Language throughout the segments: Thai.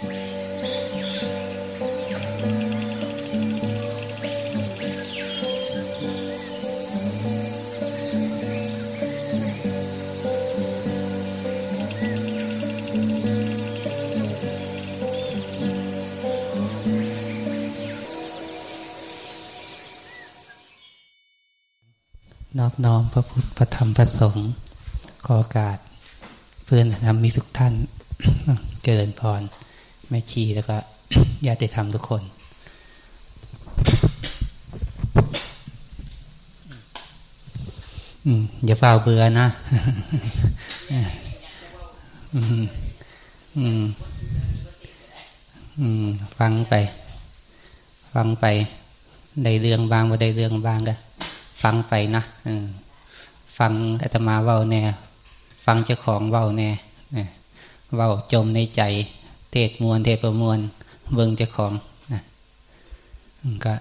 นอบน้อมพระพุทธพระธรรมพระสงฆ์ขอโอกาส เพื่อนธรรมมีทุกท่าน เจริญพร แม่ชีแล้วก็ญาติธรรมทุกคน อย่าเฝ้าเบื่อนะฟังไป ฟังไป ได้เรื่องบางว่าได้เรื่องบางก็ฟังไปนะฟังอาตมาเว้าแน่ ฟังเจ้าของเว้าแน่เว้าจมในใจ เทศมวลเทศประมวลเบิงเจ้าของนะก็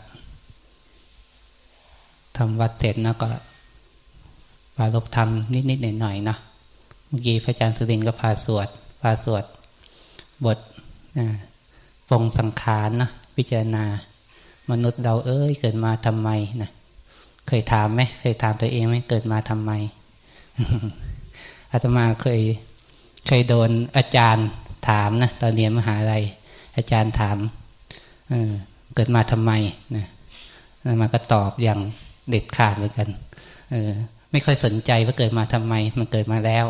ทำวัดเสร็จนะก็ปาลบธรรมนิดๆหน่อยๆนะเมื่อกี้พระอาจารย์สุรินก็พาสวดพาสวด บทปงสังขารนะพิจารณามนุษย์เราเอ้ยเกิดมาทำไมนะเคยถามไหมเคยถามตัวเองไหมเกิดมาทำไมอาตมาเคยเคยโดนอาจารย์ ถามนะตอนเรียนมหาลัยอาจารย์ถามเเกิดมาทำไมนะมาก็ตอบอย่างเด็ดขาดเหมือนกันไม่ค่อยสนใจว่าเกิดมาทำไม มันเกิดมาแล้ว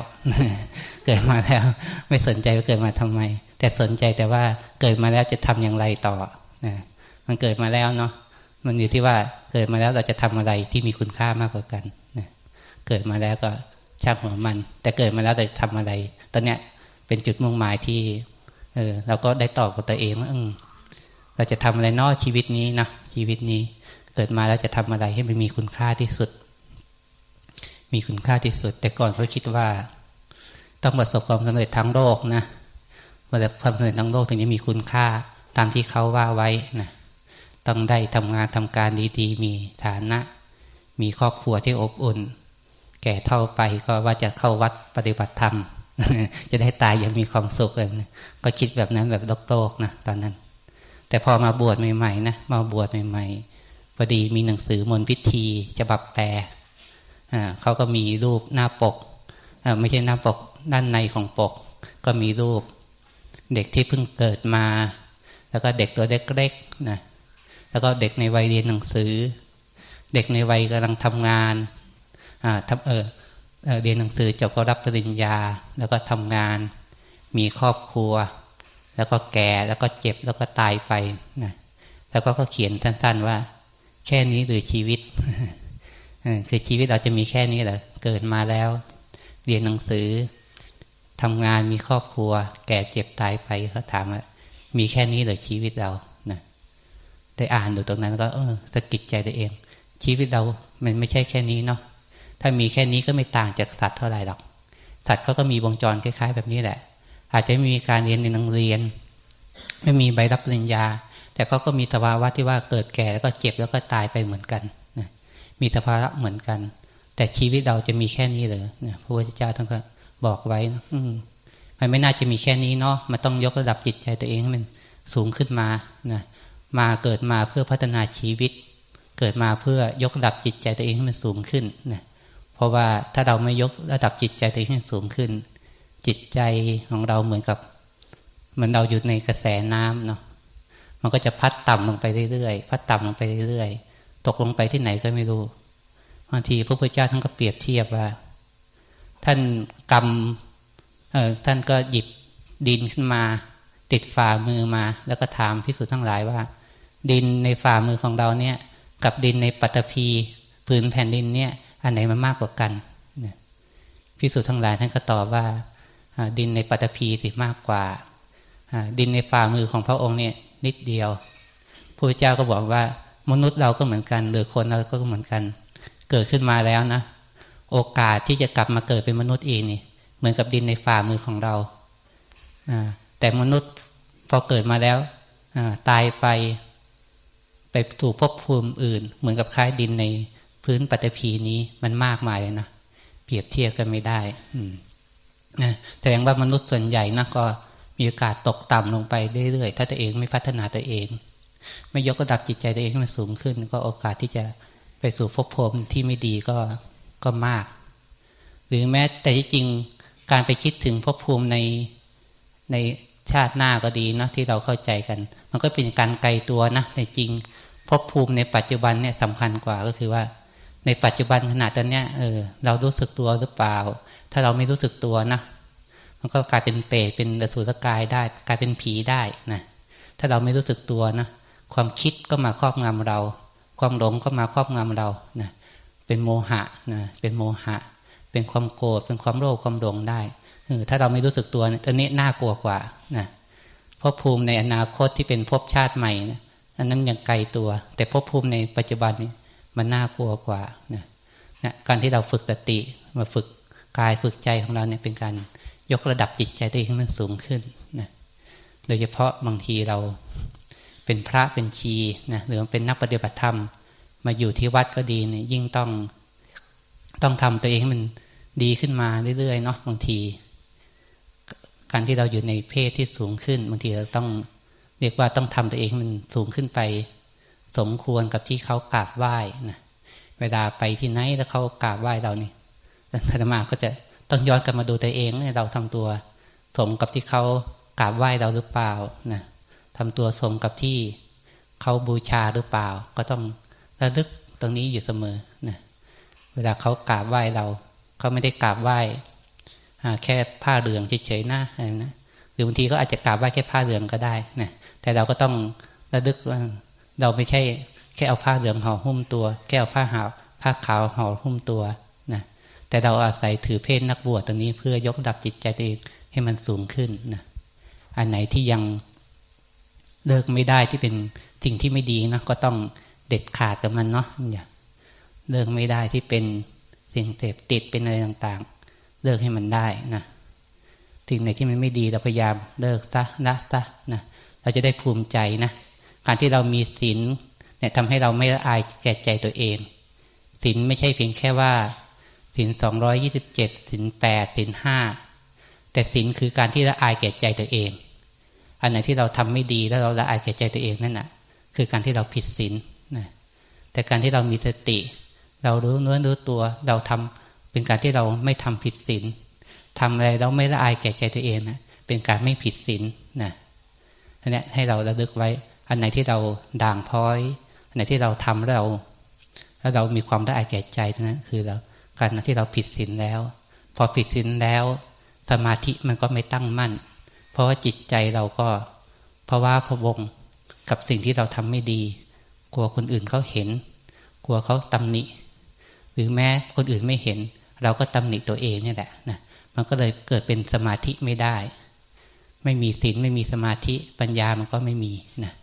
เกิดมาแล้ว ไม่สนใจว่าเกิดมาทำไม แต่สนใจแต่ว่าเกิดมาแล้วจะทำอย่างไรต่อนะมันเกิดมาแล้วเนาะมันอยู่ที่ว่าเกิดมาแล้วเราจะทำอะไรที่มีคุณค่ามากกว่ากันนะเกิดมาแล้วก็ช่างหัวมัน แต่เกิดมาแล้วเราจะทำอะไร ตอนเนี้ย เป็นจุดมุ่งหมายที่เออเราก็ได้ตอบกับตัวเองว่าเราจะทำอะไรนอกชีวิตนี้นะชีวิตนี้ เกิดมาแล้วจะทำอะไรให้มันมีคุณค่าที่สุด มีคุณค่าที่สุด แต่ก่อนเขาคิดว่า ต้องประสบความสำเร็จทั้งโลกนะว่าแต่ความสำเร็จทั้งโลกถึงจะมีคุณค่าตามที่เขาว่าไว้นะต้องได้ทำงานทำการดีๆ มีฐานะ มีครอบครัวที่อบอุ่น แก่เท่าไปก็ว่าจะเข้าวัดปฏิบัติธรรม จะได้ตายอย่างมีความสุขเลยก็คิดแบบนั้นแบบโลกๆนะตอนนั้น แต่พอมาบวชใหม่ๆนะมาบวชใหม่ๆพอดีมีหนังสือมนพิธีฉบับแปลเขาก็มีรูปหน้าปกไม่ใช่หน้าปกด้านในของปก ก็มีรูป เด็กที่เพิ่งเกิดมา แล้วก็เด็กตัวเล็กๆนะแล้วก็เด็กในวัยเรียนหนังสือ เด็กในวัยกำลังทำงานอ่าทำเออ เรียนหนังสือจบก็รับปริญญา แล้วก็ทำงาน มีครอบครัว แล้วก็แก่แล้วก็เจ็บแล้วก็ตายไปนะแล้วก็ก็เขียนสั้น ๆว่า แค่นี้หรือชีวิตคือชีวิตเราจะมีแค่นี้เหรอเกิดมาแล้ว เรียนหนังสือทำงานมีครอบครัว แก่เจ็บตายไปเขาถามว่ามีแค่นี้หรือชีวิตเราได้อ่านดูตรงนั้นก็เออสะกิดใจตัวเอง ชีวิตเรามันไม่ใช่แค่นี้เนาะ ถ้ามีแค่นี้ก็ไม่ต่างจากสัตว์เท่าไหร่หรอก สัตว์เขาก็มีวงจรคล้าย ๆ แบบนี้แหละ อาจจะมีการเรียนในโรงเรียน ไม่มีใบรับปริญญา แต่เขาก็มีสภาวะที่ว่าเกิดแก่แล้วก็เจ็บแล้วก็ตายไปเหมือนกันนะมีสภาวะเหมือนกัน แต่ชีวิตเราจะมีแค่นี้เลยนะพระพุทธเจ้าท่านก็บอกไว้อืมมันไม่น่าจะมีแค่นี้เนาะมันต้องยกระดับจิตใจตัวเองให้มันสูงขึ้นมานะมาเกิดมาเพื่อพัฒนาชีวิต เกิดมาเพื่อยกระดับจิตใจตัวเองให้มันสูงขึ้นนะ เพราะว่าถ้าเราไม่ยกระดับจิตใจตัวเองให้สูงขึ้น จิตใจของเราเหมือนกับเหมือนเราอยู่ในกระแสน้ำเนาะมันก็จะพัดต่ำลงไปเรื่อยๆพัดต่ำลงไปเรื่อยๆตกลงไปที่ไหนก็ไม่รู้บางทีพระพุทธเจ้าท่านก็เปรียบเทียบว่า ท่านกำเออท่านก็หยิบดินขึ้นมา ติดฝ่ามือมา แล้วก็ถามพิสุทั้งหลายว่า ดินในฝ่ามือของเราเนี่ย กับดินในปัตภีผืนแผ่นดินเนี่ย อันไหนมันมากกว่ากันพิสูจน์ทั้งหลายท่านก็ตอบว่า ดินในปัตภีสิมากกว่า ดินในฝ่ามือของพระองค์เนี่ยนิดเดียวพระเจ้าก็บอกว่ามนุษย์เราก็เหมือนกันหรือคนเราก็เหมือนกัน เกิดขึ้นมาแล้วนะ โอกาสที่จะกลับมาเกิดเป็นมนุษย์เองนี่ เหมือนกับดินในฝ่ามือของเราแต่มนุษย์พอเกิดมาแล้วตายไปไปถูกภพภูมิอื่น เหมือนกับคล้ายดินใน พื้นปฐพีนี้มันมากมายเลยนะเปรียบเทียบกันไม่ได้อืมนะแสดงว่ามนุษย์ส่วนใหญ่นะก็มีโอกาสตกต่ำลงไปเรื่อยๆถ้าตัวเองไม่พัฒนาตัวเอง ไม่ยกระดับจิตใจตัวเองให้มันสูงขึ้น ก็โอกาสที่จะไปสู่ภพภูมิที่ไม่ดีก็ก็มาก หรือแม้แต่ที่จริงการไปคิดถึงภพภูมิในในชาติหน้าก็ดีนะที่เราเข้าใจกัน มันก็เป็นการไกลตัวนะในจริงภพภูมิในปัจจุบันเนี่ยสำคัญกว่าก็คือว่า ในปัจจุบันขนาดตอนเนี้ยเออเรารู้สึกตัวหรือเปล่า ถ้าเราไม่รู้สึกตัวนะมันก็กลายเป็นเปรตเป็นอสุรกายได้ กลายเป็นผีได้นะถ้าเราไม่รู้สึกตัวนะความคิดก็มาครอบงำเรา ความหลงก็มาครอบงำเรานะเป็นโมหะนะเป็นโมหะ เป็นความโกรธเป็นความโลภความหลงได้เออถ้าเราไม่รู้สึกตัวตอนนี้น่ากลัวกว่านะเพราะภูมิในอนาคตที่เป็นภพชาติใหม่นะอันนั้นยังไกลตัว แต่ภพภูมิในปัจจุบันนี้ มันน่ากลัวกว่านะนะการที่เราฝึกสติมาฝึกกายฝึกใจของเราเนี่ยเป็นการยกระดับจิตใจตัวเองให้มันสูงขึ้นนะโดยเฉพาะบางทีเราเป็นพระเป็นชีนะหรือเป็นนักปฏิบัติธรรม มาอยู่ที่วัดก็ดีเนี่ยยิ่งต้องต้องทำตัวเองให้มันดีขึ้นมาเรื่อยๆเนาะบางที การที่เราอยู่ในเพศที่สูงขึ้น บางทีเราต้องเรียกว่าต้องทำตัวเองมันสูงขึ้นไป สมควรกับที่เขากราบไหว้นะเวลาไปที่ไหนแล้วเขากราบไหว้เรานี่พระธรรมาก็จะต้องย้อนกลับมาดูตัวเองเราทำตัว สมกับที่เขากราบไหว้เราหรือเปล่านะทำตัวสมกับที่เขาบูชาหรือเปล่า ก็ต้องระลึกตรงนี้อยู่เสมอนะเวลาเขากราบไหว้เรา เขาไม่ได้กราบไหว้แค่ผ้าเหลืองเฉยๆนะอะไรนะหรือบางทีก็อาจจะกราบไหว้แค่ผ้าเหลืองก็ได้นะแต่เราก็ต้องระลึกว่า เราไม่ใช่แค่เอาผ้าเหลืองห่อหุ้มตัว แค่เอาผ้าหาผ้าขาวห่อหุ้มตัวนะแต่เราอาศัยถือเพศนักบวชตรงนี้เพื่อยกดับจิตใจตัวเองให้มันสูงขึ้นนะอันไหนที่ยังเลิกไม่ได้ที่เป็นสิ่งที่ไม่ดีนะก็ต้องเด็ดขาดกับมันเนาะอย่าเลิกไม่ได้ที่เป็นสิ่งเสพติดเป็นอะไรต่างๆ เลิกให้มันได้นะสิ่งไหนที่มันไม่ดีเราพยายามเลิกซะละซะนะเราจะได้ภูมิใจนะ การที่เรามีศีลเนี่ยทำให้เราไม่ละอายแก่ใจตัวเองศีลไม่ใช่เพียงแค่ว่าศีลสองร้อยยี่สิบเจ็ดศีลแปดศีลห้าแต่ศีลคือการที่ละอายแก่ใจตัวเอง อันไหนที่เราทำไม่ดีแล้วเราละอายแก่ใจตัวเองนั่นแหะคือการที่เราผิดศีลนะแต่การที่เรามีสติ เรารู้เนื้อรู้ตัวเราทำเป็นการที่เราไม่ทำผิดศีลทำอะไรเราไม่ละอายแก่ใจตัวเองนะเป็นการไม่ผิดศีลนะอันนี้ให้เราระลึกไว้ อันไหนที่เราด่างพ้อย อันไหนที่เราทำแล้วเราแล้วเรามีความละอายแก่ใจนั้นคือเราการที่เราผิดศีลแล้ว พอผิดศีลแล้ว สมาธิมันก็ไม่ตั้งมั่น เพราะว่าจิตใจเราก็เพราะว่าพวงกับสิ่งที่เราทำไม่ดี กลัวคนอื่นเขาเห็น กลัวเขาตำหนิ หรือแม้คนอื่นไม่เห็น เราก็ตำหนิตัวเองนี่แหละนะมันก็เลยเกิดเป็นสมาธิไม่ได้ ไม่มีศีลไม่มีสมาธิปัญญามันก็ไม่มีนะ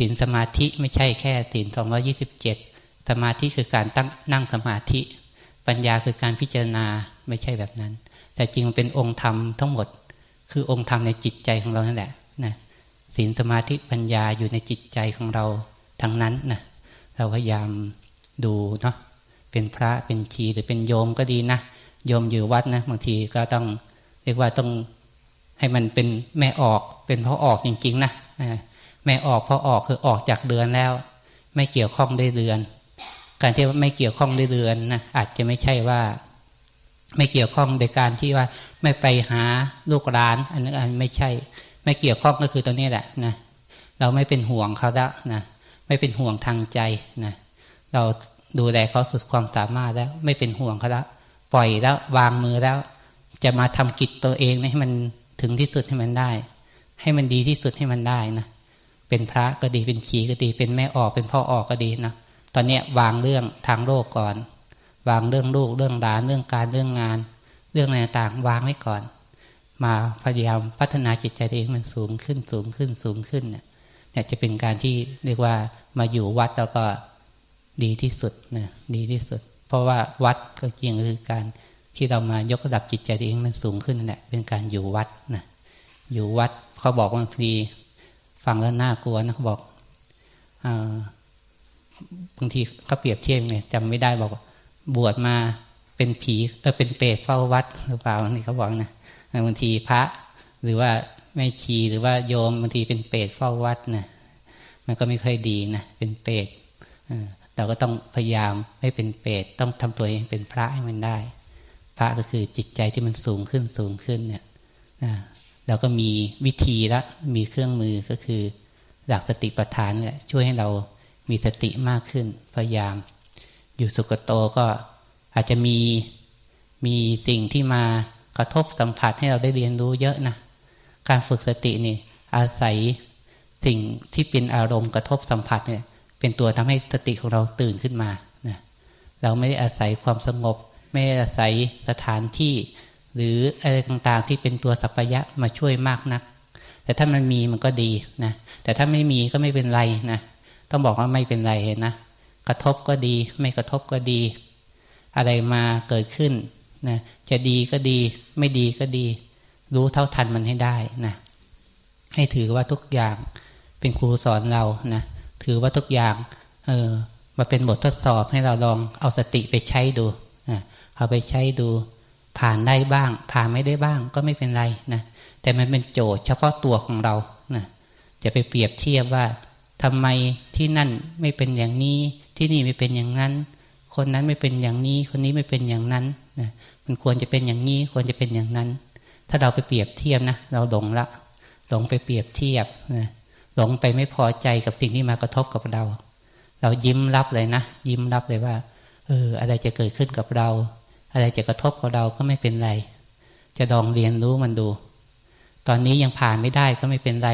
ศีลสมาธิไม่ใช่แค่ศีลสองร้อยี่สิบเจ็ดสมาธิคือการตั้งนั่งสมาธิ ปัญญาคือการพิจารณาไม่ใช่แบบนั้น แต่จริงมันเป็นองค์ธรรมทั้งหมด คือองค์ธรรมในจิตใจของเรานั่นแหละนะศีลสมาธิปัญญาอยู่ในจิตใจของเราทั้งนั้นนะเราพยายามดูเนาะเป็นพระเป็นชีหรือเป็นโยมก็ดีนะโยมอยู่วัดนะบางทีก็ต้องเรียกว่าต้องให้มันเป็นแม่ออกเป็นพราะออกจริง ๆ นะ แม่ออกเพราะออกคือออกจากเดือนแล้ว ไม่เกี่ยวข้องได้เดือน การที่ไม่เกี่ยวข้องด้วยเรือนนะอาจจะไม่ใช่ว่า ไม่เกี่ยวข้องในการที่ว่าไม่ไปหาลูกหลาน อันนั้นไม่ใช่ ไม่เกี่ยวข้องก็คือตรงนี้แหละนะเราไม่เป็นห่วงเขาแล้วนะไม่เป็นห่วงทางใจนะเราดูแลเขาสุดความสามารถแล้ว ไม่เป็นห่วงเขาแล้วปล่อยแล้ววางมือแล้ว จะมาทำกิจตัวเองให้มันถึงที่สุดให้มันได้ ให้มันดีที่สุดให้มันได้นะ เป็นพระก็ดีเป็นชีก็ดี เป็นแม่ออกเป็นพ่อออกก็ดีนะตอนนี้วางเรื่องทางโลกก่อน วางเรื่องลูกเรื่องหลานเรื่องการเรื่องงาน เรื่องอะไรต่างวางไว้ก่อน มาพยายามพัฒนาจิตใจเองมันสูงขึ้นสูงขึ้นสูงขึ้นเนี่ยเนี่ยจะเป็นการที่เรียกว่ามาอยู่วัดแล้วก็ดีที่สุดนะดีที่สุด เพราะว่าวัดก็จริงคือการที่เรามายกระดับจิตใจเองมันสูงขึ้นนั่นแหละเป็นการอยู่วัดนะอยู่วัดเขาบอกบางที ฟังแล้วน่ากลัวนะเขาบอกอบางทีเขาเปรียบเทียบเนี่ยจำไม่ได้บอกบวชมาเป็นผีเออเป็นเปรตเฝ้าวัดหรือเปล่านี่เขาบอกนะบางทีพระ หรือว่าแม่ชีหรือว่าโยมบางทีเป็นเปรตเฝ้าวัดนะมันก็ไม่ค่อยดีนะเป็นเปรตเราก็ต้องพยายามไม่เป็นเปรตต้องทำตัวเองเป็นพระให้มันได้ พระก็คือจิตใจที่มันสูงขึ้นสูงขึ้นเนี่ยนะ เราก็มีวิธีละมีเครื่องมือก็คือ หลักสติปัฏฐานเนี่ยช่วยให้เรามีสติมากขึ้น พยายาม อยู่สุกโตก็อาจจะมีมีสิ่งที่มากระทบสัมผัสให้เราได้เรียนรู้เยอะนะการฝึกสตินี่อาศัยสิ่งที่เป็นอารมณ์กระทบสัมผัสเนี่ย เป็นตัวทำให้สติของเราตื่นขึ้นมานะเราไม่ได้อาศัยความสงบ ไม่ได้อาศัยสถานที่ หรืออะไรต่างๆที่เป็นตัวสัพยะมาช่วยมากนัก แต่ถ้ามันมีมันก็ดีนะแต่ถ้าไม่มีก็ไม่เป็นไรนะต้องบอกว่าไม่เป็นไรนะกระทบก็ดี ไม่กระทบก็ดี อะไรมาเกิดขึ้นนะจะดีก็ดี ไม่ดีก็ดี รู้เท่าทันมันให้ได้นะให้ถือว่าทุกอย่างเป็นครูสอนเรานะถือว่าทุกอย่างเออมาเป็นบททดสอบให้เราลองเอาสติไปใช้ดูนะเอาไปใช้ดู ผ่านได้บ้างผ่านไม่ได้บ้างก็ไม่เป็นไรนะแต่มันเป็นโจทย์เฉพาะตัวของเรานะจะไปเปรียบเทียบว่าทำไมที่นั่นไม่เป็นอย่างนี้ ที่นี่ไม่เป็นอย่างนั้น คนนั้นไม่เป็นอย่างนี้ คนนี้ไม่เป็นอย่างนั้นนะมันควรจะเป็นอย่างนี้ ควรจะเป็นอย่างนั้น ถ้าเราไปเปรียบเทียบนะเราหลงละหลงไปเปรียบเทียบนะหลงไปไม่พอใจกับสิ่งที่มากระทบกับเรา เรายิ้มรับเลยนะยิ้มรับเลยว่าเอออะไรจะเกิดขึ้นกับเรา อะไรจะกระทบกับเราก็ไม่เป็นไร จะลองเรียนรู้มันดู ตอนนี้ยังผ่านไม่ได้ก็ไม่เป็นไร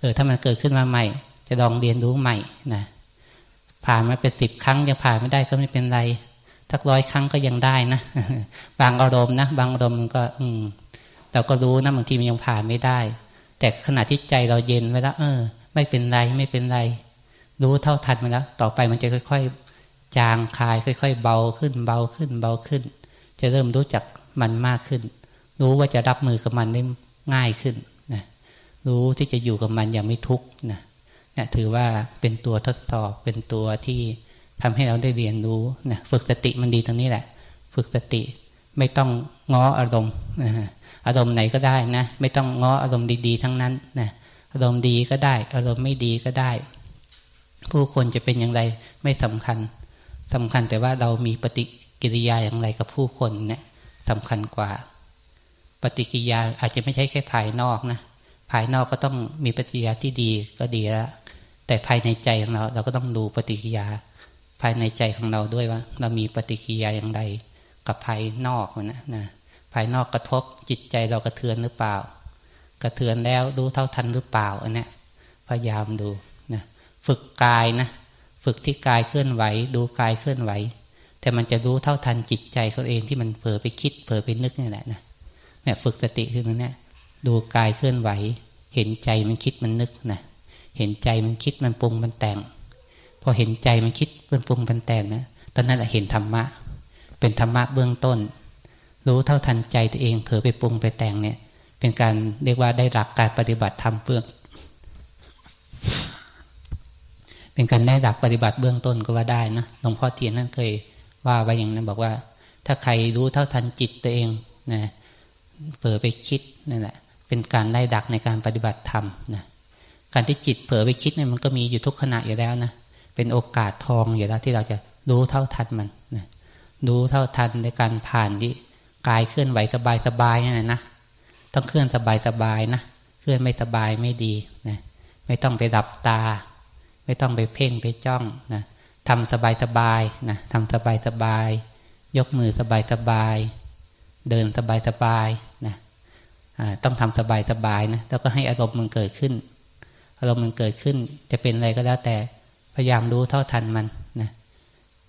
เออถ้ามันเกิดขึ้นมาใหม่ จะลองเรียนรู้ใหม่นะผ่านมาเป็นสิบครั้งยังผ่านไม่ได้ก็ไม่เป็นไรทักร้อยครั้งก็ยังได้นะบางอารมณ์นะบางอารมณ์ก็ อืมเราก็รู้นะบางทีมันยังผ่านไม่ได้ แต่ขณะที่ใจเราเย็นไว้แล้วเออ ไม่เป็นไรไม่เป็นไร รู้เท่าทันมันแล้ว ต่อไปมันจะค่อย จางคายค่อย ๆ เบาขึ้น เบาขึ้น เบาขึ้น จะเริ่มรู้จักมันมากขึ้น รู้ว่าจะรับมือกับมันได้ง่ายขึ้นนะรู้ที่จะอยู่กับมันอย่างไม่ทุกข์นะเนี่ยถือว่าเป็นตัวทดสอบเป็นตัวที่ทำให้เราได้เรียนรู้นะฝึกสติมันดีตรงนี้แหละ ฝึกสติไม่ต้องง้ออารมณ์อารมณ์ไหนก็ได้นะ ไม่ต้องง้ออารมณ์ดีๆ ทั้งนั้นนะอารมณ์ดีก็ได้ อารมณ์ไม่ดีก็ได้ ผู้คนจะเป็นอย่างไรไม่สำคัญ สำคัญแต่ว่าเรามีปฏิกิริยาอย่างไรกับผู้คนเนี่ยสำคัญกว่า ปฏิกิริยาอาจจะไม่ใช่แค่ภายนอกนะภายนอกก็ต้องมีปฏิกิริยาที่ดีก็ดีแล้วแต่ภายในใจของเรา เราก็ต้องดูปฏิกิริยา ภายในใจของเราด้วยว่า เรามีปฏิกิริยาอย่างไรกับภายนอกนะนะภายนอกกระทบจิตใจเรากระเทือนหรือเปล่า กระเทือนแล้วรู้เท่าทันหรือเปล่าอันนี้พยายามดูนะฝึกกายนะ ฝึกที่กายเคลื่อนไหว ดูกายเคลื่อนไหว แต่มันจะรู้เท่าทันจิตใจเขาเองที่มันเผลอไปคิดเผลอไปนึกนี่แหละนะเนี่ยฝึกสติขึ้นมาเนี่ยดูกายเคลื่อนไหว เห็นใจมันคิดมันนึกนะเห็นใจมันคิดมันปรุงมันแต่ง พอเห็นใจมันคิดเป็นปรุงเป็นแต่งนะตอนนั้นแหละเห็นธรรมะ เป็นธรรมะเบื้องต้น รู้เท่าทันใจตัวเองเผลอไปปรุงไปแต่งเนี่ย เป็นการเรียกว่าได้หลักการปฏิบัติธรรมเบื้อง เป็นการได้หลักปฏิบัติเบื้องต้นก็ว่าได้นะหลวงพ่อเทียนนั่นเคยว่าไว้อย่างนั้นบอกว่า ถ้าใครรู้เท่าทันจิตตัวเองนะเผลอไปคิดนั่นแหละเป็นการได้ดักในการปฏิบัติธรรมนะการที่จิตเผลอไปคิดเนี่ยมันก็มีอยู่ทุกขณะอยู่แล้วนะเป็นโอกาสทองอยู่แล้วที่เราจะรู้เท่าทันมันนะรู้เท่าทันในการผ่านที่กายเคลื่อนไหวสบายสบายนี่นะต้องเคลื่อนสบายสบายนะเคลื่อนไม่สบายไม่ดีนะไม่ต้องไปดับตา ไม่ต้องไปเพ่งไปจ้องนะทำสบายสบายนะทำสบายสบายยกมือสบายสบายเดินสบายสบายนะต้องทำสบายสบายนะแล้วก็ให้อารมณ์มันเกิดขึ้น อารมณ์มันเกิดขึ้น จะเป็นอะไรก็แล้วแต่พยายามรู้เท่าทันมันนะ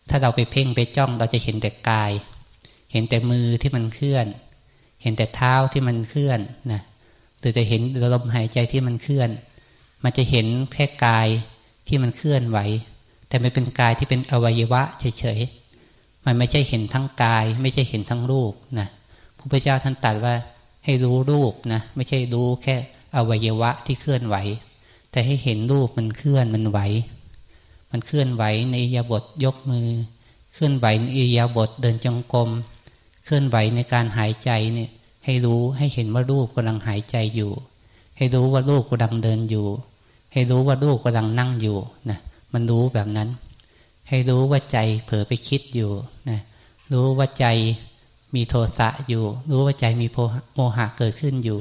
ถ้าเราไปเพ่งไปจ้องเราจะเห็นแต่กาย เห็นแต่มือที่มันเคลื่อน เห็นแต่เท้าที่มันเคลื่อนนะหรือจะเห็นลมหายใจที่มันเคลื่อน มันจะเห็นแค่กาย ที่มันเคลื่อนไหว แต่ไม่เป็นกายที่เป็นอวัยวะเฉยๆมันไม่ใช่เห็นทั้งกาย ไม่ใช่เห็นทั้งรูปนะพระพุทธเจ้าท่านตรัสว่าให้รู้รูปนะไม่ใช่รู้แค่อวัยวะที่เคลื่อนไหว แต่ให้เห็นรูปมันเคลื่อนมันไหว มันเคลื่อนไหวในอิยาบทยกมือ เคลื่อนไหวในอิยาบทเดินจงกรมเคลื่อนไหวในการหายใจเนี่ยให้รู้ให้เห็นว่ารูปกำลังหายใจอยู่ ให้รู้ว่าลูกกำลังเดินอยู่ ให้รู้ว่าลูกกำลังนั่งอยู่นะมันรู้แบบนั้น ให้รู้ว่าใจเผลอไปคิดอยู่นะรู้ว่าใจมีโทสะอยู่ รู้ว่าใจมีโมหะเกิดขึ้นอยู่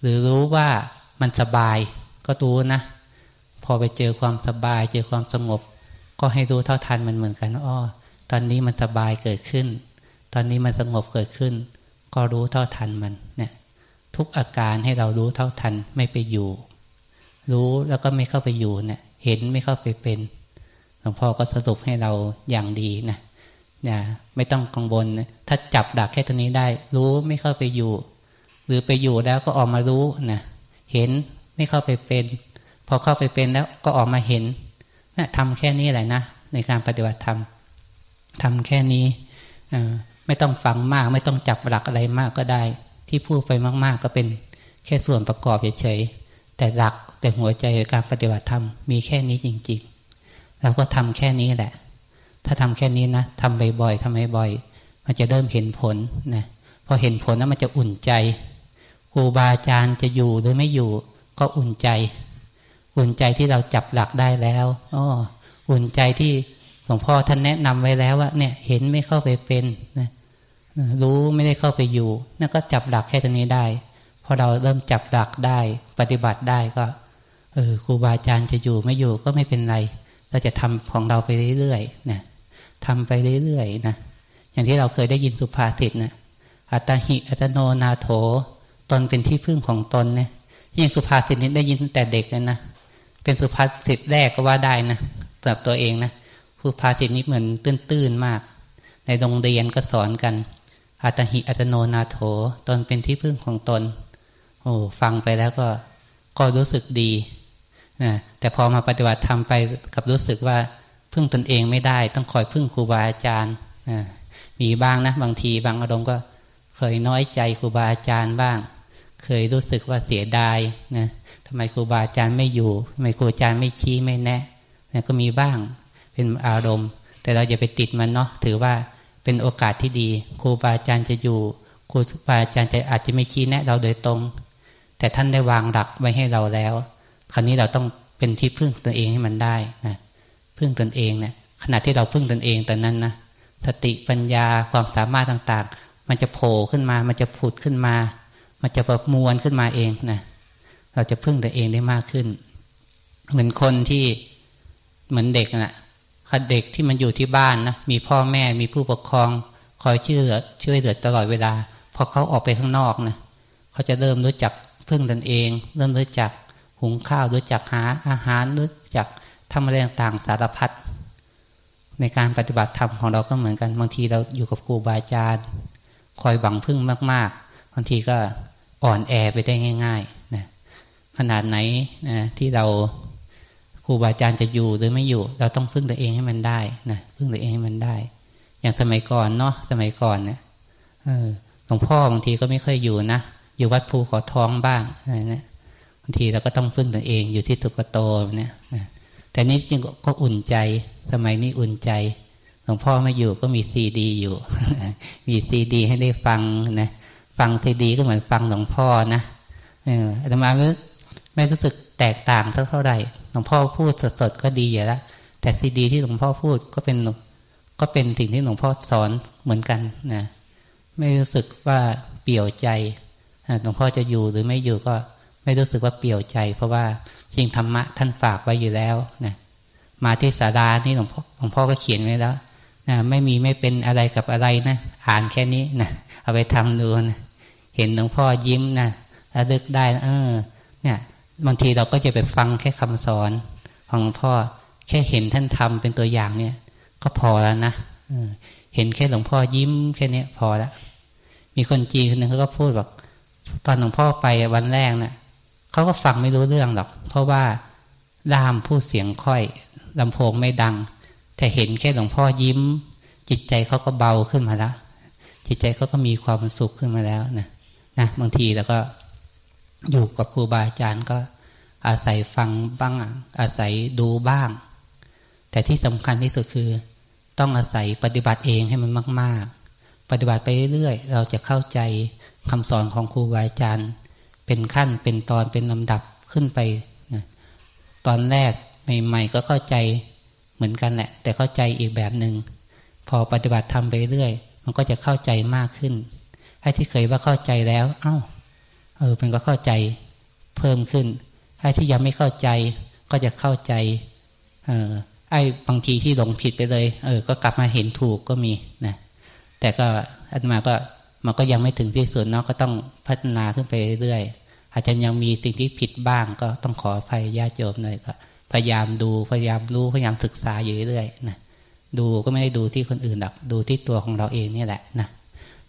หรือรู้ว่ามันสบายก็รู้นะ พอไปเจอความสบาย เจอความสงบ ก็ให้รู้เท่าทันมันเหมือนกันอ้อตอนนี้มันสบายเกิดขึ้น ตอนนี้มันสงบเกิดขึ้น ก็รู้เท่าทันมันเนี่ยทุกอาการให้เรารู้เท่าทันไม่ไปอยู่ รู้แล้วก็ไม่เข้าไปอยู่เนี่ย เห็นไม่เข้าไปเป็นหลวงพ่อก็สรุปให้เราอย่างดีนะนะไม่ต้องกังวลนะถ้าจับดักแค่ตัวนี้ได้ รู้ไม่เข้าไปอยู่ หรือไปอยู่แล้วก็ออกมารู้นะเห็นไม่เข้าไปเป็น พอเข้าไปเป็นแล้วก็ออกมาเห็นนะทำแค่นี้แหละนะในการปฏิบัติธรรมทำแค่นี้ไม่ต้องฟังมาก ไม่ต้องจับหลักอะไรมากก็ได้ ที่พูดไปมาก ๆ ก็เป็นแค่ส่วนประกอบเฉยๆ แต่หลักแต่หัวใจการปฏิบัติธรรมมีแค่นี้จริง ๆ เราก็ทำแค่นี้แหละ ถ้าทำแค่นี้นะทำบ่อยๆทำบ่อยๆมันจะเริ่มเห็นผลนะพอเห็นผลแล้วมันจะอุ่นใจครูบาอาจารย์จะอยู่หรือไม่อยู่ ก็อุ่นใจ อุ่นใจที่เราจับหลักได้แล้วอ๋ออุ่นใจที่หลวงพ่อท่านแนะนำไว้แล้วว่าเนี่ยเห็นไม่เข้าไปเป็นนะรู้ไม่ได้เข้าไปอยู่นั่นก็จับหลักแค่ตรงนี้ได้ พอเราเริ่มจับหลักได้ปฏิบัติได้ก็เออครูบาอาจารย์จะอยู่ไม่อยู่ก็ไม่เป็นไร เราจะทำของเราไปเรื่อยๆนะทำไปเรื่อยๆนะอย่างที่เราเคยได้ยินสุภาษิตนะอัตหิอัตโนนาโถตนเป็นที่พึ่งของตนเนี่ยยิ่งสุภาษิตนี้ได้ยินตั้งแต่เด็กเลยนะเป็นสุภาษิตแรกก็ว่าได้นะสำหรับตัวเองนะสุภาษิตนี้เหมือนตื้นๆมาก ในโรงเรียนก็สอนกันอัตหิอัตโนนาโถตนเป็นที่พึ่งของตน อ้ฟังไปแล้วก็ก็รู้สึกดีนะแต่พอมาปฏิบัติทำไปกับรู้สึกว่าพึ่งตนเองไม่ได้ ต้องคอยพึ่งครูบาอาจารย์มีบ้างนะบางทีบางอารมณ์ก็เคยน้อยใจครูบาอาจารย์บ้าง เคยรู้สึกว่าเสียดายนะทำไมครูบาอาจารย์ไม่อยู่ทำไมครูอาจารย์ไม่ชี้ไม่แนะนะก็มีบ้างเป็นอารมณ์ แต่เราอย่าไปติดมันเนาะถือว่าเป็นโอกาสที่ดี ครูบาอาจารย์จะอยู่ ครูบาอาจารย์จะอาจจะไม่ชี้แนะเราโดยตรง แต่ท่านได้วางหลักไว้ให้เราแล้ว คราวนี้เราต้องเป็นที่พึ่งตัวเองให้มันได้นะพึ่งตนเองเนะี่ยขณะที่เราพึ่งตนเองตอนนั้นนะสติปัญญาความสามารถต่างๆ มันจะโผล่ขึ้นมา มันจะผุดขึ้นมา มันจะประมวลขึ้นมาเองนะเราจะพึ่งตัวเองได้มากขึ้น เหมือนคนที่เหมือนเด็กนะ่ะเด็กที่มันอยู่ที่บ้านนะมีพ่อแม่มีผู้ปกครอง คอยช่วยเหลือช่วยเหลือตลอดเวลาพอเขาออกไปข้างนอกนะเขาจะเริ่มรู้จัก พึ่งตนเอง เริ่มรู้จักหุงข้าวรู้จักหาอาหารรู้จักทำอะไรต่างสารพัดในการปฏิบัติธรรมของเราก็เหมือนกัน บางทีเราอยู่กับครูบาอาจารย์ คอยบังพึ่งมาก ๆ บางทีก็อ่อนแอไปได้ง่ายๆนะขนาดไหนนะที่เราครูบาอาจารย์จะอยู่หรือไม่อยู่ เราต้องพึ่งตัวเองให้มันได้นะพึ่งตัวเองให้มันได้ อย่างสมัยก่อนเนาะสมัยก่อนเนี่ยหลวงพ่อบางทีก็ไม่ค่อยอยู่นะ อยู่วัดภูขอท้องบ้างอะไรเนี่ยบางทีเราก็ต้องพึ่งตัวเองอยู่ที่สุกโตเนี่ยแต่นี้จริงก็อุ่นใจ สมัยนี้อุ่นใจหลวงพ่อไม่อยู่ก็มีซีดีอยู่ มีซีดี ให้ได้ฟังนะฟังซีดีก็เหมือนฟังหลวงพ่อนะเอออาตมาไม่ไม่รู้สึกแตกต่างสักเท่าไหร่หลวงพ่อพูดสดๆก็ดีอยู่แล้วแต่ซีดี ที่หลวงพ่อพูดก็เป็นก็เป็นสิ่งที่หลวงพ่อสอนเหมือนกันนะไม่รู้สึกว่าเปี่ยวใจ หลวงพ่อจะอยู่หรือไม่อยู่ก็ไม่รู้สึกว่าเปี่ยวใจ เพราะว่าจริงธรรมะท่านฝากไว้อยู่แล้วนะมาที่สารานี่หลวงพ่อหลวงพ่อก็เขียนไว้แล้วนะไม่มีไม่เป็นอะไรกับอะไรนะอ่านแค่นี้นะเอาไปทำดูนะเห็นหลวงพ่อยิ้มนะระลึกได้เออ เนี่ย บางทีเราก็จะไปฟังแค่คำสอนของหลวงพ่อแค่เห็นท่านทำเป็นตัวอย่างเนี่ย ก็พอแล้วนะเห็นแค่หลวงพ่อยิ้มแค่นี้พอแล้วมีคนจีนคนหนึ่งเขาก็พูดบอก ตอนหลวงพ่อไปวันแรกเนะ่ยเขาก็ฟังไม่รู้เรื่องหรอก เพราะว่าล่ามพูดเสียงค่อยลำโพงไม่ดัง แต่เห็นแค่หลวงพ่อยิ้ม จิตใจเขาก็เบาขึ้นมาแล้ว จิตใจเขาก็มีความสุขขึ้นมาแล้วนะนะบางทีแล้วก็อยู่กับครูบาอาจารย์ก็อาศัยฟังบ้าง อาศัยดูบ้าง แต่ที่สำคัญที่สุดคือ ต้องอาศัยปฏิบัติเองให้มันมาก ๆ ปฏิบัติไปเรื่อยๆเราจะเข้าใจ คำสอนของครูบาอาจารย์ เป็นขั้นเป็นตอนเป็นลำดับขึ้นไปนะตอนแรกใหม่ๆก็เข้าใจเหมือนกันแหละ แต่เข้าใจอีกแบบหนึง่งพอปฏิบัติทำไปเรื่อยมันก็จะเข้าใจมากขึ้นให้ที่เคยว่าเข้าใจแล้ว เอา้า เออมันก็เข้าใจเพิ่มขึ้นให้ที่ยังไม่เข้าใจก็จะเข้าใจ เออไอ้บางทีที่หลงผิดไปเลย เออ ก็กลับมาเห็นถูกก็มีนะแต่ก็อันมาก็ มันก็ยังไม่ถึงที่สุดเนาะก็ต้องพัฒนาขึ้นไปเรื่อยอาจจะยังมีสิ่งที่ผิดบ้างก็ต้องขออภัยญาติโยมหน่อยก็พยายามดูพยายามรู้พยายามศึกษาอยู่เรื่อยๆนะดูก็ไม่ได้ดูที่คนอื่นหรอกดูที่ตัวของเราเองนี่แหละนะ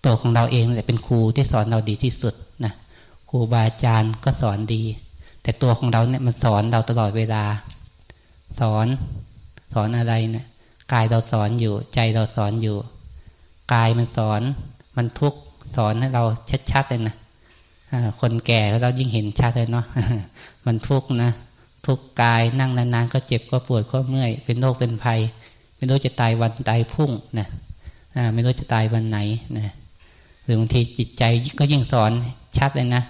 ตัวของเราเองแหละเป็นครูที่สอนเราดีที่สุดนะครูบาอาจารย์ก็สอนดี แต่ตัวของเราเนี่ยมันสอนเราตลอดเวลา สอนสอนอะไรเนะี่ยกายเราสอนอยู่ใจเราสอนอยู่ กายมันสอน มันทุกสอนให้เราชัดๆเลยนะคนแก่เรายิ่งเห็นชัดเลยเนาะมันทุกนะ ทุกกายนั่งนานๆ ก็เจ็บก็ปวดก็เมื่อย เป็นโรคเป็นภัย ไม่รู้จะตายวันตายพุ่งนะไม่รู้จะตายวันไหนนะหรือบางทีจิตใจก็ยิ่งสอนชัดเลยนะ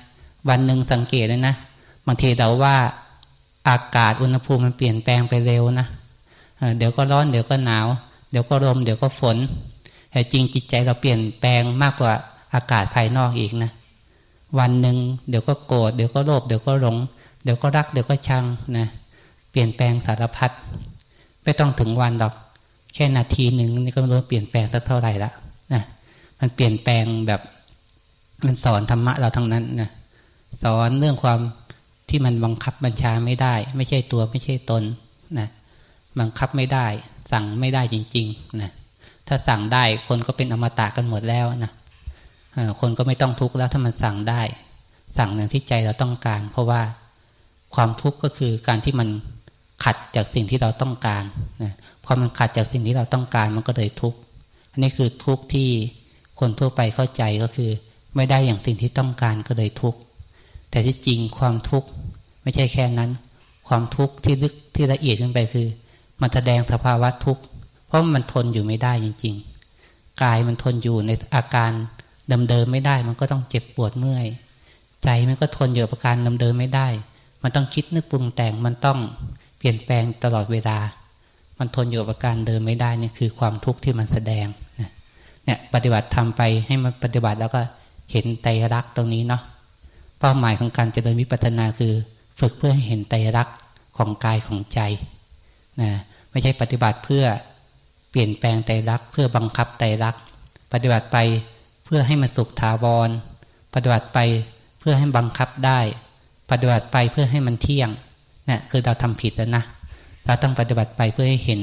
วันหนึ่งสังเกตเลยนะบางทีเราว่าอากาศอุณหภูมิมันเปลี่ยนแปลงไปเร็วนะเดี๋ยวก็ร้อนเดี๋ยวก็หนาว เดี๋ยวก็ลมเดี๋ยวก็ฝน แต่จริงจิตใจเราเปลี่ยนแปลงมากกว่าอากาศภายนอกอีกนะ วันหนึ่งเดี๋ยวก็โกรธเดี๋ยวก็โลภเดี๋ยวก็หลง เดี๋ยวก็รักเดี๋ยวก็ชังนะเปลี่ยนแปลงสารพัดไม่ต้องถึงวันหรอก แค่นาทีหนึ่งนี่ก็ไม่รู้เปลี่ยนแปลงสักเท่าไหร่ละนะมันเปลี่ยนแปลงแบบมันสอนธรรมะเราทั้งนั้นนะสอนเรื่องความที่มันบังคับบัญชาไม่ได้ ไม่ใช่ตัวไม่ใช่ตนนะบังคับไม่ได้ สั่งไม่ได้จริง ๆ นะ ถ้าสั่งได้คนก็เป็นอมตะกันหมดแล้วนะคนก็ไม่ต้องทุกข์แล้วถ้ามันสั่งได้ สั่งอย่างที่ใจเราต้องการ เพราะว่าความทุกข์ก็คือการที่มันขัดจากสิ่งที่เราต้องการนะพอมันขัดจากสิ่งที่เราต้องการมันก็เลยทุกข์อันนี้คือทุกข์ที่คนทั่วไปเข้าใจก็คือ ไม่ได้อย่างสิ่งที่ต้องการก็เลยทุกข์แต่ที่จริงความทุกข์ไม่ใช่แค่นั้น ความทุกข์ที่ลึกที่ละเอียดขึ้นไปคือ มันแสดงสภาวะทุกข์ เพราะมันทนอยู่ไม่ได้จริง ๆ กายมันทนอยู่ในอาการเดิมๆไม่ได้ มันก็ต้องเจ็บปวดเมื่อย ใจมันก็ทนอยู่อาการเดิมๆไม่ได้ มันต้องคิดนึกปรุงแต่งมันต้องเปลี่ยนแปลงตลอดเวลา มันทนอยู่อาการเดิมไม่ได้เนี่ยคือความทุกข์ที่มันแสดงเนี่ยปฏิบัติทำไปให้มันปฏิบัติแล้วก็เห็นไตรักตรงนี้เนาะเป้าหมายของการเจริญวิปัสสนาคือฝึกเพื่อให้เห็นไตรักของกายของใจนะไม่ใช่ปฏิบัติเพื่อ เปลี่ยนแปลงไตรักเพื่อบังคับไตรักปฏิบัติไปเพื่อให้มันสุขถาวร ปฏิบัติไปเพื่อให้บังคับได้ ปฏิบัติไปเพื่อให้มันเที่ยงนี่ยคือเราทำผิดแล้วนะเราต้องปฏิบัติไปเพื่อให้เห็น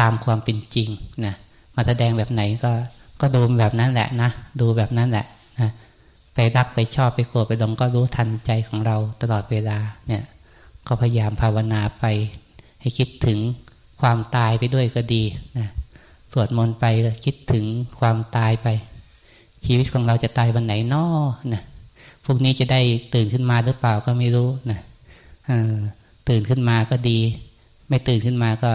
ตามความเป็นจริงนะมาแสดงแบบไหนก็ก็ดูแบบนั้นแหละนะดูแบบนั้นแหละนะไปรักไปชอบไปโกรธไปดงก็รู้ทันใจของเราตลอดเวลาเนี่ย ก็พยายามภาวนาไป ให้คิดถึง ความตายไปด้วยก็ดีนะสวดมนต์ไปคิดถึงความตายไป ชีวิตของเราจะตายวันไหนนอนะพวกนี้จะได้ตื่นขึ้นมาหรือเปล่าก็ไม่รู้นะตื่นขึ้นมาก็ดี ไม่ตื่นขึ้นมาก็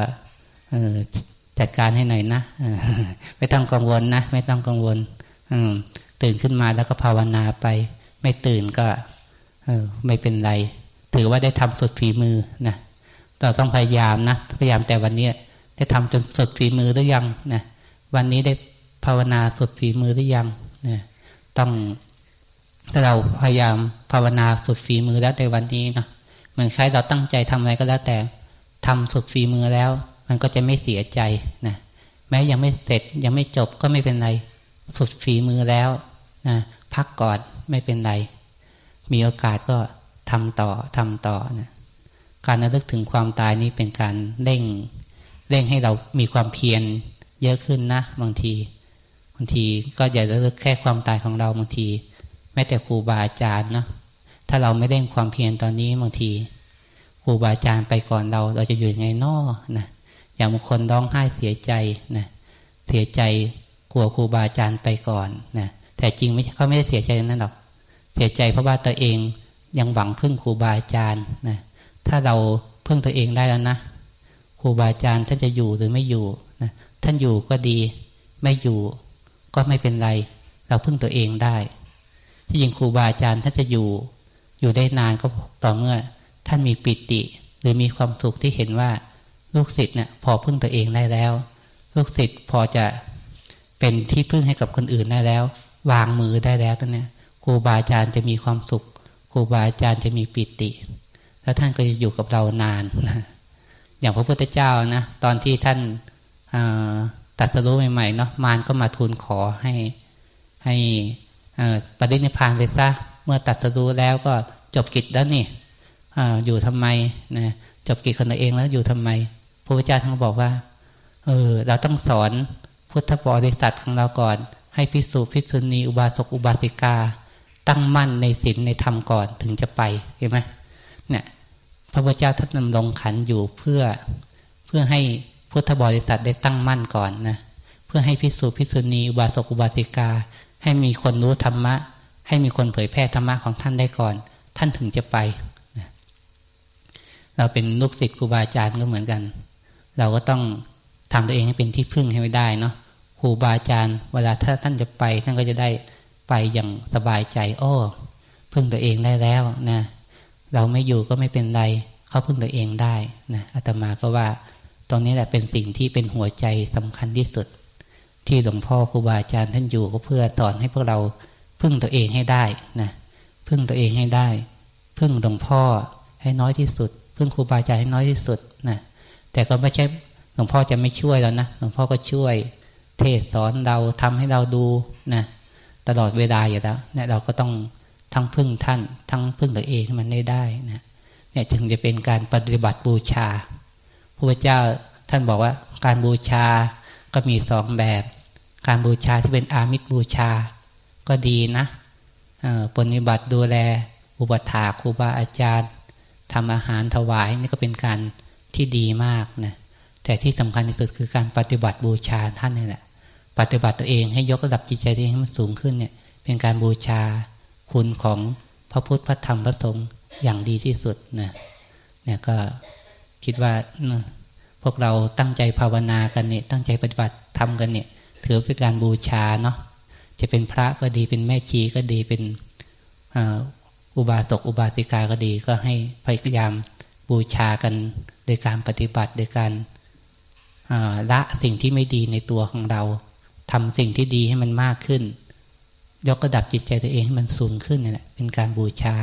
จัดการให้หน่อยนะไม่ต้องกังวลนะ ไม่ต้องกังวลตื่นขึ้นมาแล้วก็ภาวนาไป ไม่ตื่นก็ไม่เป็นไร ถือว่าได้ทำสุดฝีมือนะ เราต้องพยายามนะ พยายามแต่วันนี้ได้ทำจนสุดฝีมือหรือยังนะวันนี้ได้ภาวนาสุดฝีมือหรือยังนะต้องถ้าเราพยายามภาวนาสุดฝีมือแล้วในวันนี้นะเหมือนใครเราตั้งใจทำอะไรก็แล้วแต่ทำสุดฝีมือแล้ว มันก็จะไม่เสียใจนะแม้ยังไม่เสร็จยังไม่จบก็ไม่เป็นไร สุดฝีมือแล้วนะพักก่อนไม่เป็นไร มีโอกาสก็ทำต่อทำต่อนะ การระลึกถึงความตายนี้เป็นการเร่งเร่งให้เรามีความเพียรเยอะขึ้นนะ บางทีบางทีก็อย่าระลึกแค่ความตายของเราบางที แม้แต่ครูบาอาจารย์นะถ้าเราไม่เร่งความเพียรตอนนี้บางทีครูบาอาจารย์ไปก่อนเราเราจะอยู่ยังไงนอนะอย่างบางคนร้องไห้เสียใจนะเสียใจกลัวครูบาอาจารย์ไปก่อนนะแต่จริงไม่เขาไม่ได้เสียใจนั้นหรอกเสียใจเพราะว่าตัวเองยังหวังพึ่งครูบาอาจารย์นะ ถ้าเราพึ่งตัวเองได้แล้วนะครูบาอาจารย์ท่านจะอยู่หรือไม่อยู่นะท่านอยู่ก็ดี ไม่อยู่ก็ไม่เป็นไร เราพึ่งตัวเองได้ ที่จริงครูบาอาจารย์ท่านจะอยู่ อยู่ได้นานก็ต่อเมื่อ ท่านมีปิติ หรือมีความสุขที่เห็นว่าลูกศิษย์เนี่ยพอพึ่งตัวเองได้แล้ว ลูกศิษย์พอจะเป็นที่พึ่งให้กับคนอื่นได้แล้ว วางมือได้แล้วตอนนี้ครูบาอาจารย์จะมีความสุขครูบาอาจารย์จะมีปิติ แล้วท่านก็จะอยู่กับเรานานอย่างพระพุทธเจ้านะตอนที่ท่านตัดสรู้ใหม่ๆเนาะมารก็มาทูลขอให้ให้ปฏินิพานไปซะเมื่อตัดสรู้แล้วก็จบกิจแล้วนี่อยู่ทำไมนะจบกิจคนเองแล้วอยู่ทำไม พระพุทธเจ้าท่านบอกว่า เออเราต้องสอนพุทธบริษัทของเราก่อน ให้พิสูจพิสุณีอุบาสกอุบาสิกา ตั้งมั่นในศีลในธรรมก่อนถึงจะไปเห็นไหมเนี่ย พระพุทธเจ้าท่านนำลงขันอยู่เพื่อเพื่อให้พุทธบริษัทได้ตั้งมั่นก่อนนะเพื่อให้พิสูจพิสุณีอุบาสกอุบาสิกา ให้มีคนรู้ธรรมะ ให้มีคนเผยแพร่ธรรมะของท่านได้ก่อน ท่านถึงจะไปนะเราเป็นลูกศิษย์ครูบาอาจารย์ก็เหมือนกัน เราก็ต้องทำตัวเองให้เป็นที่พึ่งให้ไม่ได้เนาะครูบาอาจารย์ เวลาถ้าท่านจะไปท่านก็จะได้ไปอย่างสบายใจ โอ้พึ่งตัวเองได้แล้วนะ เราไม่อยู่ก็ไม่เป็นไร เขาพึ่งตัวเองได้นะอาตมาก็ว่า ตรงนี้แหละเป็นสิ่งที่เป็นหัวใจสำคัญที่สุด ที่หลวงพ่อครูบาอาจารย์ท่านอยู่ก็เพื่อสอนให้พวกเราพึ่งตัวเองให้ได้นะพึ่งตัวเองให้ได้ พึ่งหลวงพ่อให้น้อยที่สุด พึ่งครูบาอาจารย์ให้น้อยที่สุดนะแต่ก็ไม่ใช่หลวงพ่อจะไม่ช่วยแล้วนะหลวงพ่อก็ช่วย เทศสอนเราทำให้เราดูนะตลอดเวลาอยู่แล้วเนี่ยเราก็ต้อง ทั้งพึ่งท่าน ทั้งพึ่งตัวเองมันได้ได้นะเนี่ยจึงจะเป็นการปฏิบัติบูชาพระพุทธเจ้าท่านบอกว่าการบูชาก็มีสองแบบ การบูชาที่เป็นอามิตรบูชา ก็ดีนะปฏิบัติดูแล อุปถาครูบาอาจารย์ทำอาหารถวายนี่ก็เป็นการที่ดีมากนะแต่ที่สำคัญที่สุดคือการปฏิบัติบูชาท่านนี่แหละ ปฏิบัติตัวเองให้ยกระดับจิตใจตัวเองให้มันสูงขึ้นเนี่ย เป็นการบูชา คุณของพระพุทธพระธรรมพระสงฆ์อย่างดีที่สุดนะเนี่ยก็คิดว่าพวกเราตั้งใจภาวนากันเนี่ยตั้งใจปฏิบัติทำกันเนี่ยถือเป็นการบูชาเนาะจะเป็นพระก็ดีเป็นแม่ชีก็ดีเป็นอุบาสกอุบาสิกาก็ดีก็ให้พยายามบูชากันโดยการปฏิบัติโดยการละสิ่งที่ไม่ดีในตัวของเราทำสิ่งที่ดีให้มันมากขึ้น ยกระดับจิตใจตัวเองให้มันสูงขึ้นนี่แหละเป็นการบูชา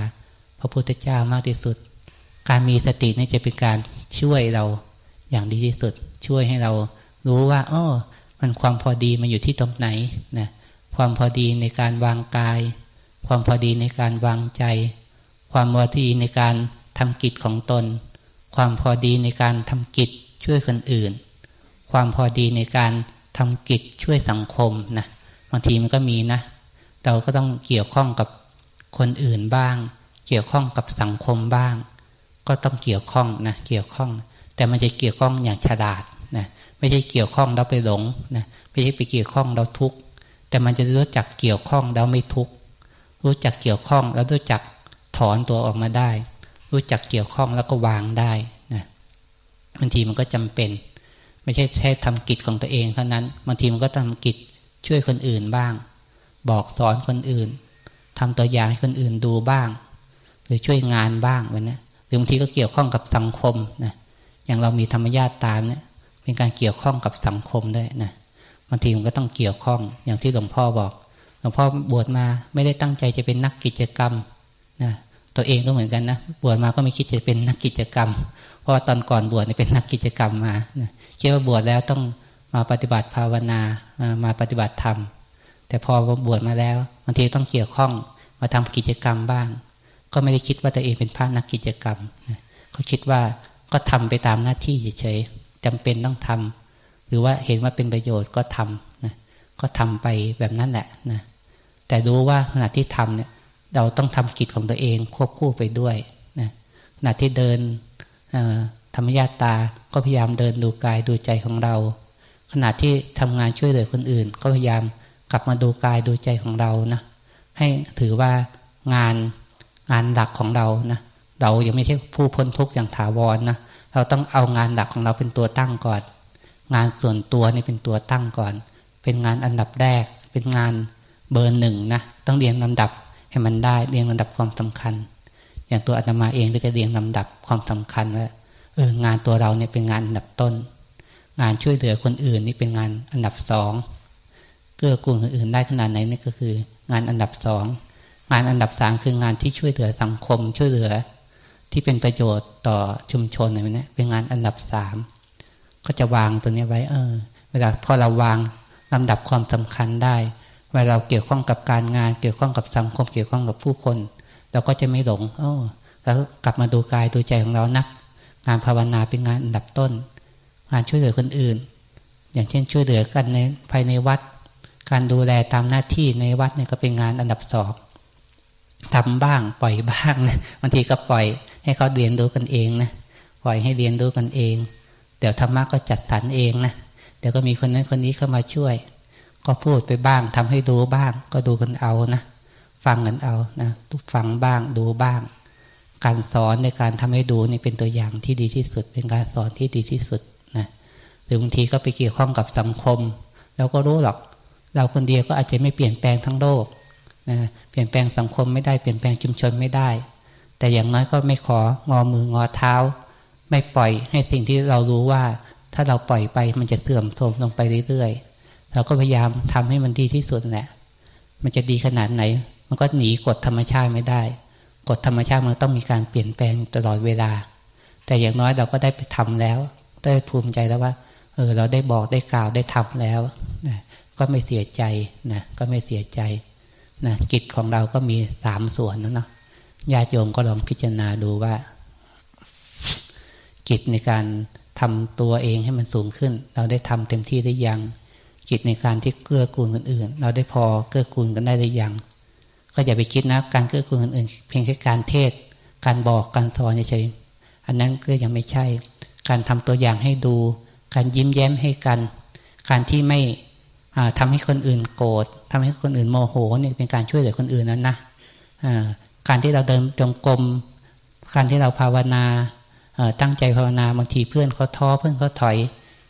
พระพุทธเจ้ามากที่สุด การมีสตินี่จะเป็นการช่วยเราอย่างดีที่สุด ช่วยให้เรารู้ว่าอ๋อมันความพอดีมันอยู่ที่ตรงไหนนะความพอดีในการวางกาย ความพอดีในการวางใจ ความพอดีในการทำกิจของตน ความพอดีในการทำกิจช่วยคนอื่น ความพอดีในการทำกิจช่วยสังคมนะบางทีมันก็มีนะ เราก็ต้องเกี่ยวข้องกับคนอื่นบ้าง เกี่ยวข้องกับสังคมบ้าง ก็ต้องเกี่ยวข้องนะเกี่ยวข้อง แต่มันจะเกี่ยวข้องอย่างฉลาดนะไม่ใช่เกี่ยวข้องเราไปหลงนะไม่ใช่ไปเกี่ยวข้องเราทุกข์แต่มันจะรู้จักเกี่ยวข้องเราไม่ทุกข์รู้จักเกี่ยวข้องแล้วรู้จักถอนตัวออกมาได้ รู้จักเกี่ยวข้องแล้วก็วางได้นะบางทีมันก็จำเป็น ไม่ใช่แค่ทำกิจของตัวเองเท่านั้นบางทีมันก็ทำกิจช่วยคนอื่นบ้าง บอกสอนคนอื่นทำตัวอย่างให้คนอื่นดูบ้าง หรือช่วยงานบ้างวันนี้หรือบางทีก็เกี่ยวข้องกับสังคมนะอย่างเรามีธรรมญาติตามเนี่ยเป็นการเกี่ยวข้องกับสังคมด้วยนะบางทีมันก็ต้องเกี่ยวข้องอย่างที่หลวงพ่อบอกหลวงพ่อบวชมาไม่ได้ตั้งใจจะเป็นนักกิจกรรมนะตัวเองก็เหมือนกันนะบวชมาก็ไม่คิดจะเป็นนักกิจกรรม เพราะว่าตอนก่อนบวชเนี่ยเป็นนักกิจกรรมมานะคิดว่าบวชแล้วต้องมาปฏิบัติภาวนามาปฏิบัติธรรม แต่พอบวชมาแล้วบางทีต้องเกี่ยวข้องมาทำกิจกรรมบ้าง ก็ไม่ได้คิดว่าตัวเองเป็นพระนักกิจกรรมเขาคิดว่าก็ทำไปตามหน้าที่เฉยๆจำเป็นต้องทำหรือว่าเห็นว่าเป็นประโยชน์ก็ทำนะก็ทำไปแบบนั้นแหละนะแต่รู้ว่าขณะที่ทำเนี่ยเราต้องทำกิจของตัวเองควบคู่ไปด้วยนะขณะที่เดินธรรมญาตาก็พยายามเดินดูกายดูใจของเรา ขณะที่ทำงานช่วยเหลือคนอื่น ก็พยายาม กลับมาดูกายดูใจของเรานะให้ถือว่างานงานหลักของเรานะเรายังไม่ใช่ผู้พ้นทุกข์อย่างถาวรนนะเราต้องเอางานหลักของเราเป็นตัวตั้งก่อน งานส่วนตัวนี่เป็นตัวตั้งก่อน เป็นงานอันดับแรก เป็นงานเบอร์หนึ่งนะต้องเรียงลำดับให้มันได้เรียงลำดับความสำคัญ อย่างตัวอาตมาเองก็จะเรียงลำดับความสำคัญว่าเอองานตัวเราเนี่ยเป็นงานอันดับต้น งานช่วยเหลือคนอื่นนี่เป็นงานอันดับสอง เกื้อกูลคนอื่นได้ขนาดไหนนี่ก็คือ งานอันดับสองงานอันดับสามคืองานที่ช่วยเหลือสังคมช่วยเหลือ ที่เป็นประโยชน์ต่อชุมชนอะไรนี้เป็นงานอันดับสามก็จะวางตัวนี้ไว้เออ เวลาพอเราวางลำดับความสำคัญได้ เวลาเราเกี่ยวข้องกับการงาน เกี่ยวข้องกับสังคม เกี่ยวข้องกับผู้คน เราก็จะไม่หลงโอ้แล้วกลับมาดูกายดูใจของเรานักงานภาวนาเป็นงานอันดับต้น งานช่วยเหลือคนอื่น อย่างเช่นช่วยเหลือกันในภายในวัด การดูแลตามหน้าที่ในวัดเนี่ยก็เป็นงานอันดับสองทำบ้างปล่อยบ้างนะบางทีก็ปล่อยให้เขาเรียนรู้กันเองนะปล่อยให้เรียนรู้กันเอง เดี๋ยวธรรมะก็จัดสรรเองนะเดี๋ยวก็มีคนนั้นคนนี้เข้ามาช่วย ก็พูดไปบ้างทำให้ดูบ้าง ก็ดูกันเอานะฟังกันเอานะฟังบ้างดูบ้าง การสอนในการทำให้ดูนี่เป็นตัวอย่างที่ดีที่สุด เป็นการสอนที่ดีที่สุดนะหรือบางทีก็ไปเกี่ยวข้องกับสังคม เราก็รู้หรอก เราคนเดียวก็อาจจะไม่เปลี่ยนแปลงทั้งโลกนะเปลี่ยนแปลงสังคมไม่ได้เปลี่ยนแปลงชุมชนไม่ได้ แต่อย่างน้อยก็ไม่ของอมืองอเท้า ไม่ปล่อยให้สิ่งที่เรารู้ว่า ถ้าเราปล่อยไปมันจะเสื่อมโทรมลงไปเรื่อยๆเราก็พยายามทำให้มันดีที่สุดแหละมันจะดีขนาดไหน มันก็หนีกฎธรรมชาติไม่ได้กฎธรรมชาติมันต้องมีการเปลี่ยนแปลงตลอดเวลา แต่อย่างน้อยเราก็ได้ไปทำแล้ว ได้ภูมิใจแล้วว่า เออ เราได้บอกได้กล่าวได้ทำแล้วนะ ก็ไม่เสียใจนะก็ไม่เสียใจนะกิจของเราก็มีสามส่วนนะเนาะญาติโยมก็ลองพิจารณาดูว่า กิจในการทำตัวเองให้มันสูงขึ้น เราได้ทำเต็มที่ได้ยัง กิจในการที่เกื้อกูลคนอื่น เราได้พอเกื้อกูลกันได้หรือยัง ก็อย่าไปคิดนะ การเกื้อกูลคนอื่น เพียงแค่การเทศ การบอกการสอนเฉยๆอันนั้นก็ยังไม่ใช่ การทำตัวอย่างให้ดู การยิ้มแย้มให้กัน การที่ไม่ ทำให้คนอื่นโกรธทำให้คนอื่นโมโหเนี่ยเป็นการช่วยเหลือคนอื่นนั้นนะการที่เราเดินจงกรมการที่เราภาวนาตั้งใจภาวนาบางทีเพื่อนเขาท้อเพื่อนเขาถอย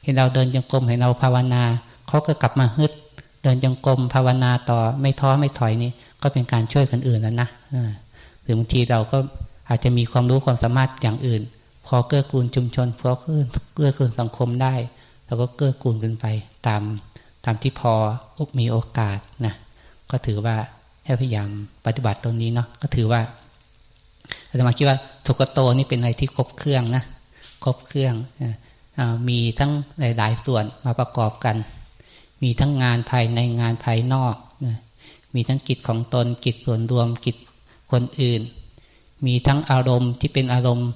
เห็นเราเดินจงกรมเห็นเราภาวนาเขาก็กลับมาฮึดเดินจงกรมภาวนาต่อไม่ท้อไม่ถอยนี่ก็เป็นการช่วยคนอื่นแล้วนะหรือบางทีเราก็อาจจะมีความรู้ความสามารถอย่างอื่น พอเกื้อกูลชุมชนพอเกื้อกูลสังคมได้เราก็เกื้อกูลกันไปตาม ตามที่พอมีโอกาสนะก็ถือว่าให้พยายามปฏิบัติตรงนี้เนาะก็ถือว่าอาตมาคิดว่าสุกโตนี่เป็นอะไรที่ครบเครื่องนะครบเครื่องมีทั้งหลาย ๆ ส่วนมาประกอบกัน มีทั้งงานภายในงานภายนอกนะมีทั้งกิจของตนกิจส่วนรวมกิจคนอื่น มีทั้งอารมณ์ที่เป็นอารมณ์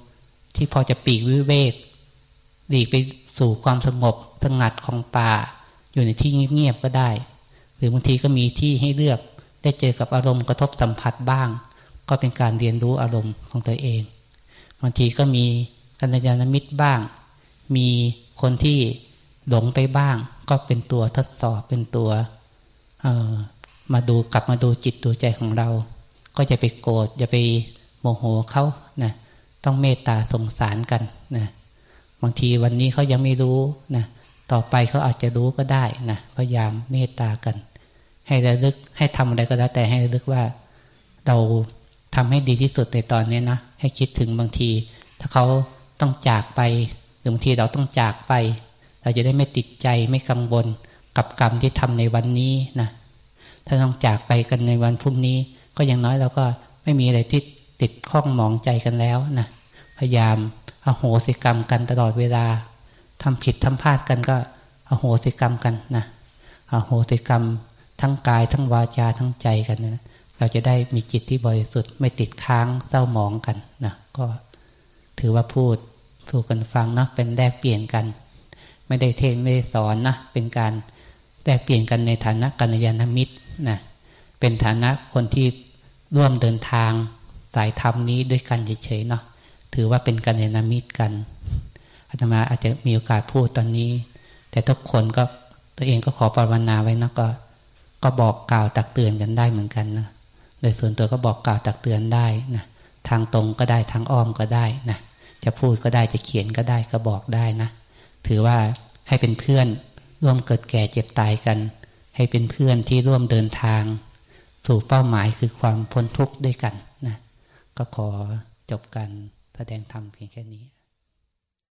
ที่พอจะปีกวิเวกหลีกไปสู่ความสงบสงัดของป่า อยู่ในที่เงียบๆก็ได้ หรือบางทีก็มีที่ให้เลือกได้เจอกับอารมณ์กระทบสัมผัสบ้าง ก็เป็นการเรียนรู้อารมณ์ของตัวเองบางทีก็มีกัญญาณมิตรบ้าง มีคนที่หลงไปบ้าง ก็เป็นตัวทดสอบเป็นตัวมาดูกลับมาดูจิตดูใจของเรา ก็จะไปโกรธอย่าไปโมโหเขานะต้องเมตตาสงสารกันนะบางทีวันนี้เขายังไม่รู้นะ ต่อไปเขาอาจจะรู้ก็ได้นะพยายามเมตตากัน ให้ระลึกให้ทำอะไรก็แล้วแต่ให้ระลึกว่า เราทำให้ดีที่สุดในตอนนี้นะให้คิดถึงบางที ถ้าเขาต้องจากไปหรือบางทีเราต้องจากไป เราจะได้ไม่ติดใจไม่กังวลกับกรรมที่ทำในวันนี้นะถ้าต้องจากไปกันในวันพรุ่งนี้ ก็อย่างน้อยเราก็ไม่มีอะไรที่ติดข้องหมองใจกันแล้วนะพยายามอโหสิกรรมกันตลอดเวลา ทำผิดทำพลาดกันก็อโหสิกรรมกันนะอโหสิกรรมทั้งกายทั้งวาจาทั้งใจกันนะเราจะได้มีจิตที่บริสุทธิ์ไม่ติดค้างเศร้าหมองกันนะก็ถือว่าพูดถูกกันฟังนะเป็นแลกเปลี่ยนกัน ไม่ได้เทศไม่ได้สอนนะเป็นการแลกเปลี่ยนกันในฐานะกัญญาณมิตรนะเป็นฐานะคนที่ร่วมเดินทางสายธรรมนี้ด้วยกันเฉยๆเนาะถือว่าเป็นกัญญาณมิตรกัน อาตมาอาจจะมีโอกาสพูดตอนนี้ แต่ทุกคนก็ตัวเองก็ขอปรารนาไว้นะก็ ก็บอกกล่าวตักเตือนกันได้เหมือนกันนะโดยส่วนตัวก็บอกกล่าวตักเตือนได้นะทางตรงก็ได้ทางอ้อมก็ได้นะจะพูดก็ได้จะเขียนก็ได้ก็บอกได้นะ ถือว่าให้เป็นเพื่อนร่วมเกิดแก่เจ็บตายกัน ให้เป็นเพื่อนที่ร่วมเดินทาง สู่เป้าหมายคือความพ้นทุกข์ด้วยกันนะก็ขอจบการแสดงธรรมเพียงแค่นี้